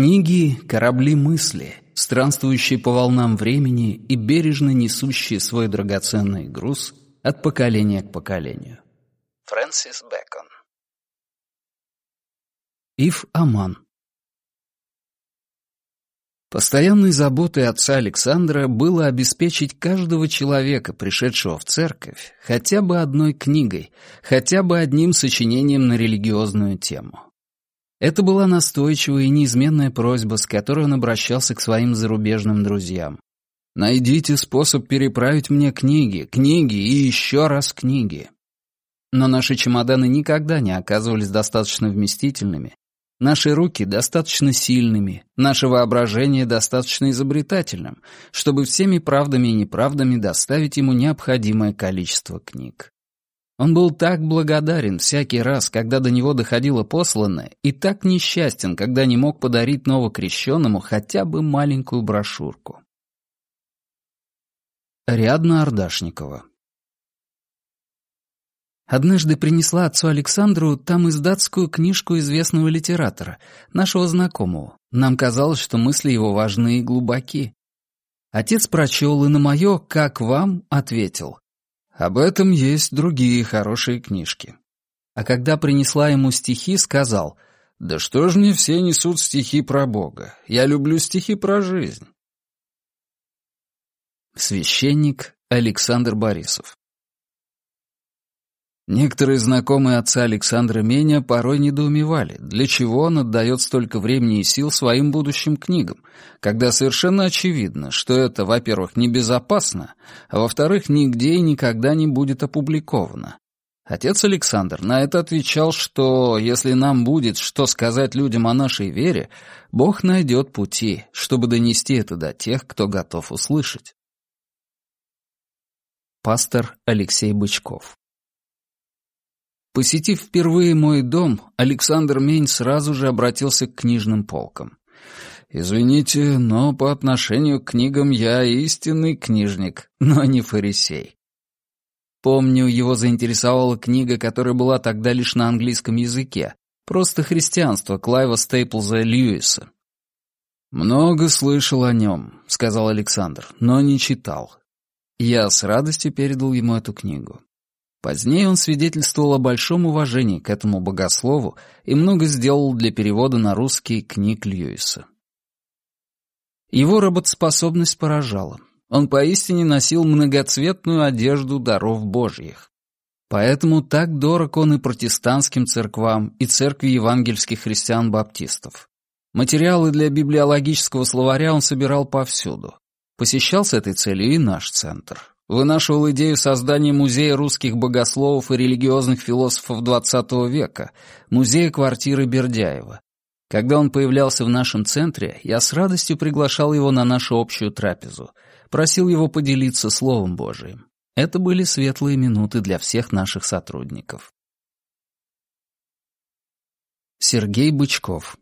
Книги — корабли мысли, странствующие по волнам времени и бережно несущие свой драгоценный груз от поколения к поколению. Фрэнсис Бэкон. Ив Аман. Постоянной заботой отца Александра было обеспечить каждого человека, пришедшего в церковь, хотя бы одной книгой, хотя бы одним сочинением на религиозную тему. Это была настойчивая и неизменная просьба, с которой он обращался к своим зарубежным друзьям. «Найдите способ переправить мне книги, книги и еще раз книги». Но наши чемоданы никогда не оказывались достаточно вместительными, Наши руки достаточно сильными, наше воображение достаточно изобретательным, чтобы всеми правдами и неправдами доставить ему необходимое количество книг. Он был так благодарен всякий раз, когда до него доходило посланное, и так несчастен, когда не мог подарить новокрещенному хотя бы маленькую брошюрку. Рядна Ардашникова Однажды принесла отцу Александру там издатскую книжку известного литератора, нашего знакомого. Нам казалось, что мысли его важны и глубоки. Отец прочел и на мое «как вам» ответил. Об этом есть другие хорошие книжки. А когда принесла ему стихи, сказал, «Да что ж мне все несут стихи про Бога? Я люблю стихи про жизнь». Священник Александр Борисов Некоторые знакомые отца Александра Меня порой недоумевали, для чего он отдает столько времени и сил своим будущим книгам, когда совершенно очевидно, что это, во-первых, небезопасно, а во-вторых, нигде и никогда не будет опубликовано. Отец Александр на это отвечал, что если нам будет что сказать людям о нашей вере, Бог найдет пути, чтобы донести это до тех, кто готов услышать. Пастор Алексей Бычков Посетив впервые мой дом, Александр Мень сразу же обратился к книжным полкам. «Извините, но по отношению к книгам я истинный книжник, но не фарисей». Помню, его заинтересовала книга, которая была тогда лишь на английском языке. «Просто христианство» Клайва Стейплза Льюиса. «Много слышал о нем», — сказал Александр, — «но не читал». Я с радостью передал ему эту книгу. Позднее он свидетельствовал о большом уважении к этому богослову и много сделал для перевода на русский книг Льюиса. Его работоспособность поражала. Он поистине носил многоцветную одежду даров Божьих. Поэтому так дорог он и протестантским церквам, и церкви евангельских христиан-баптистов. Материалы для библиологического словаря он собирал повсюду. Посещал с этой целью и наш центр вынашивал идею создания музея русских богословов и религиозных философов XX века, музея квартиры Бердяева. Когда он появлялся в нашем центре, я с радостью приглашал его на нашу общую трапезу, просил его поделиться Словом Божиим. Это были светлые минуты для всех наших сотрудников. Сергей Бычков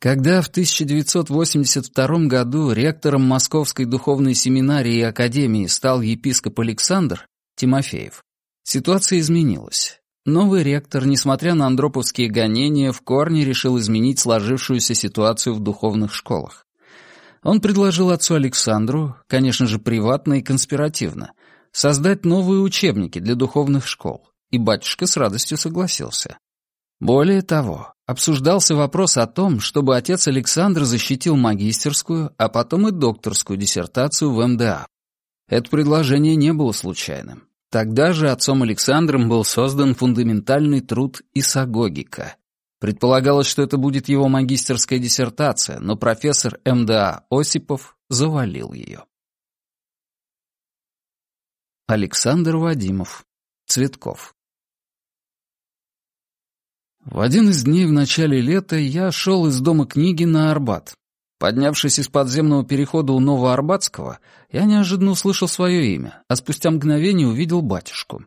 когда в 1982 году ректором Московской духовной семинарии и академии стал епископ Александр Тимофеев, ситуация изменилась. Новый ректор, несмотря на андроповские гонения, в корне решил изменить сложившуюся ситуацию в духовных школах. Он предложил отцу Александру, конечно же, приватно и конспиративно, создать новые учебники для духовных школ, и батюшка с радостью согласился. Более того, обсуждался вопрос о том, чтобы отец Александр защитил магистерскую, а потом и докторскую диссертацию в МДА. Это предложение не было случайным. Тогда же отцом Александром был создан фундаментальный труд «Исагогика». Предполагалось, что это будет его магистерская диссертация, но профессор МДА Осипов завалил ее. Александр Вадимов. Цветков. В один из дней в начале лета я шел из дома книги на Арбат. Поднявшись из подземного перехода у Новоарбатского, я неожиданно услышал свое имя, а спустя мгновение увидел батюшку.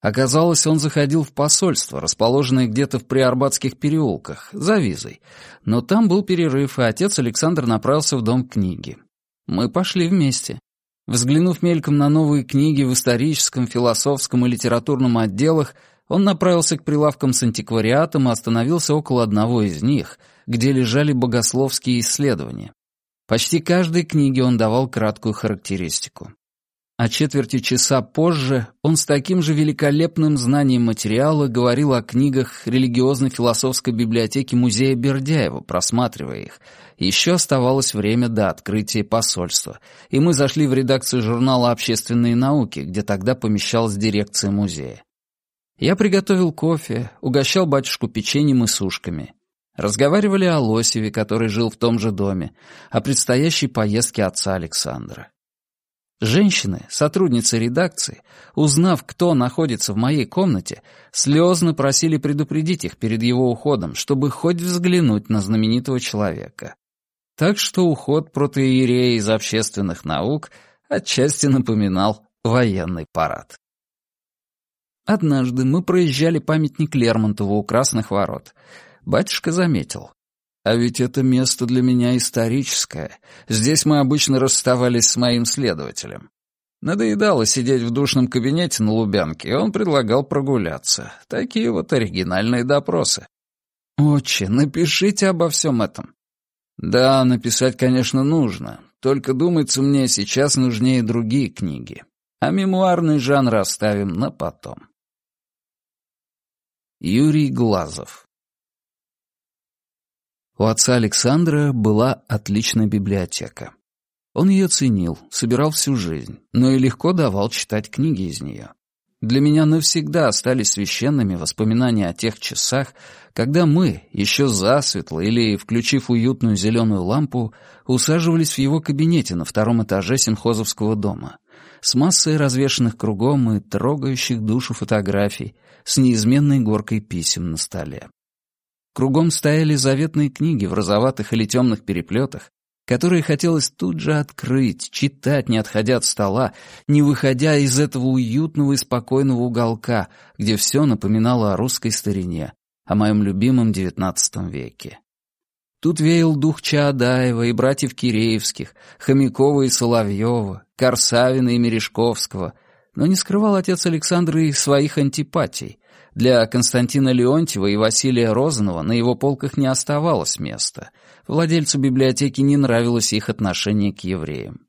Оказалось, он заходил в посольство, расположенное где-то в приарбатских переулках, за визой. Но там был перерыв, и отец Александр направился в дом книги. Мы пошли вместе. Взглянув мельком на новые книги в историческом, философском и литературном отделах, Он направился к прилавкам с антиквариатом и остановился около одного из них, где лежали богословские исследования. Почти каждой книге он давал краткую характеристику. А четверти часа позже он с таким же великолепным знанием материала говорил о книгах религиозно-философской библиотеки музея Бердяева, просматривая их. Еще оставалось время до открытия посольства, и мы зашли в редакцию журнала «Общественные науки», где тогда помещалась дирекция музея. Я приготовил кофе, угощал батюшку печеньем и сушками. Разговаривали о Лосеве, который жил в том же доме, о предстоящей поездке отца Александра. Женщины, сотрудницы редакции, узнав, кто находится в моей комнате, слезно просили предупредить их перед его уходом, чтобы хоть взглянуть на знаменитого человека. Так что уход протоиерея из общественных наук отчасти напоминал военный парад. Однажды мы проезжали памятник Лермонтову у Красных ворот. Батюшка заметил. А ведь это место для меня историческое. Здесь мы обычно расставались с моим следователем. Надоедало сидеть в душном кабинете на Лубянке, и он предлагал прогуляться. Такие вот оригинальные допросы. «Отче, напишите обо всем этом». «Да, написать, конечно, нужно. Только, думается мне, сейчас нужнее другие книги. А мемуарный жанр оставим на потом». Юрий Глазов у отца Александра была отличная библиотека. Он ее ценил, собирал всю жизнь, но и легко давал читать книги из нее. Для меня навсегда остались священными воспоминания о тех часах, когда мы, еще засветло или включив уютную зеленую лампу, усаживались в его кабинете на втором этаже синхозовского дома, с массой развешанных кругом и трогающих душу фотографий, с неизменной горкой писем на столе. Кругом стояли заветные книги в розоватых или темных переплетах, которые хотелось тут же открыть, читать, не отходя от стола, не выходя из этого уютного и спокойного уголка, где все напоминало о русской старине, о моем любимом девятнадцатом веке. Тут веял дух Чаадаева и братьев Киреевских, Хомякова и Соловьева, Корсавина и Мережковского, но не скрывал отец Александр и своих антипатий, для Константина Леонтьева и Василия Розанова на его полках не оставалось места. Владельцу библиотеки не нравилось их отношение к евреям.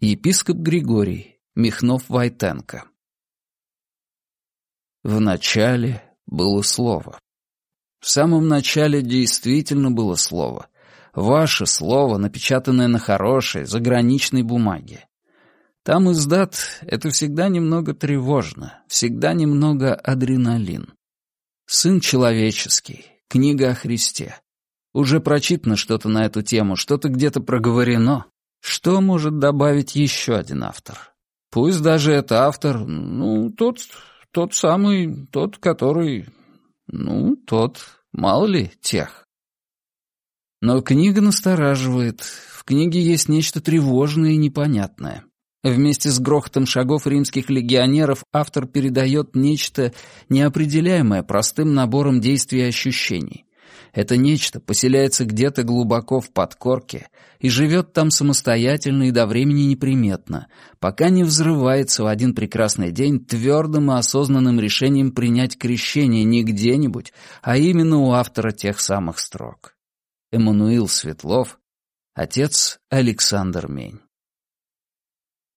Епископ Григорий, Михнов-Войтенко В начале было слово. В самом начале действительно было слово. Ваше слово, напечатанное на хорошей, заграничной бумаге. Там издат — это всегда немного тревожно, всегда немного адреналин. «Сын человеческий», книга о Христе. Уже прочитано что-то на эту тему, что-то где-то проговорено. Что может добавить еще один автор? Пусть даже это автор, ну, тот, тот самый, тот, который, ну, тот, мало ли, тех. Но книга настораживает. В книге есть нечто тревожное и непонятное. Вместе с грохотом шагов римских легионеров автор передает нечто неопределяемое простым набором действий и ощущений. Это нечто поселяется где-то глубоко в подкорке и живет там самостоятельно и до времени неприметно, пока не взрывается в один прекрасный день твердым и осознанным решением принять крещение не где-нибудь, а именно у автора тех самых строк. Эммануил Светлов, отец Александр Мень.